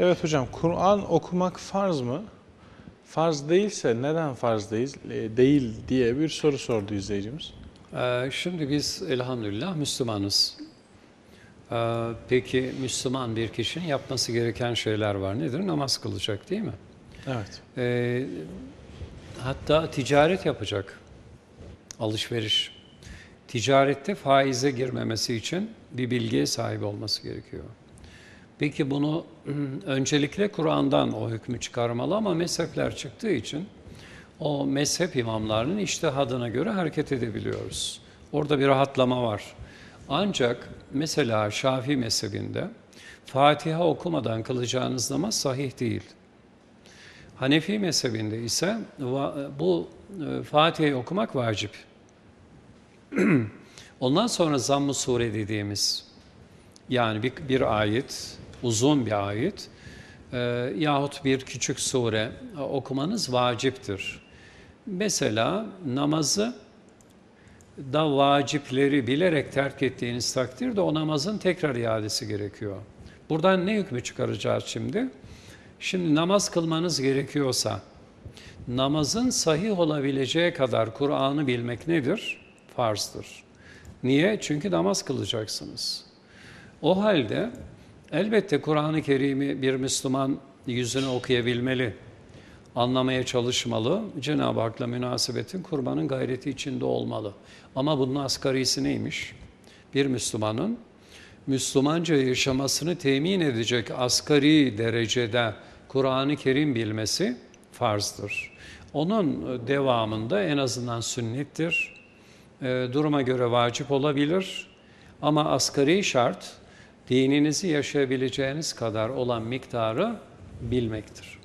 Evet hocam, Kur'an okumak farz mı? Farz değilse neden farz değil, e, değil diye bir soru sordu izleyicimiz. Ee, Şimdi biz elhamdülillah Müslümanız. Ee, Peki Müslüman bir kişinin yapması gereken şeyler var. Nedir? Namaz kılacak değil mi? Evet. Ee, Hatta ticaret yapacak. Alışveriş. Ticarette faize girmemesi için bir bilgiye sahip olması gerekiyor. Peki bunu öncelikle Kur'an'dan o hükmü çıkarmalı ama mezhepler çıktığı için o mezhep imamlarının iştihadına göre hareket edebiliyoruz. Orada bir rahatlama var. Ancak mesela Şafii mezhebinde Fatiha okumadan kılacağınız namaz sahih değil. Hanefi mezhebinde ise bu Fatiha'yı okumak vacip. Ondan sonra Zamm-ı Sure dediğimiz yani bir, bir ayet, uzun bir ayet e, yahut bir küçük sure e, okumanız vaciptir. Mesela namazı da vacipleri bilerek terk ettiğiniz takdirde o namazın tekrar iadesi gerekiyor. Buradan ne hükmü çıkaracağız şimdi? Şimdi namaz kılmanız gerekiyorsa namazın sahih olabileceği kadar Kur'an'ı bilmek nedir? Farzdır. Niye? Çünkü namaz kılacaksınız. O halde elbette Kur'an-ı Kerim'i bir Müslüman yüzüne okuyabilmeli, anlamaya çalışmalı, Cenab-ı Hak'la münasebetin kurbanın gayreti içinde olmalı. Ama bunun asgarisi neymiş? Bir Müslümanın Müslümanca yaşamasını temin edecek asgari derecede Kur'an-ı Kerim bilmesi farzdır. Onun devamında en azından sünnettir. E, duruma göre vacip olabilir. Ama asgari şart dininizi yaşayabileceğiniz kadar olan miktarı bilmektir.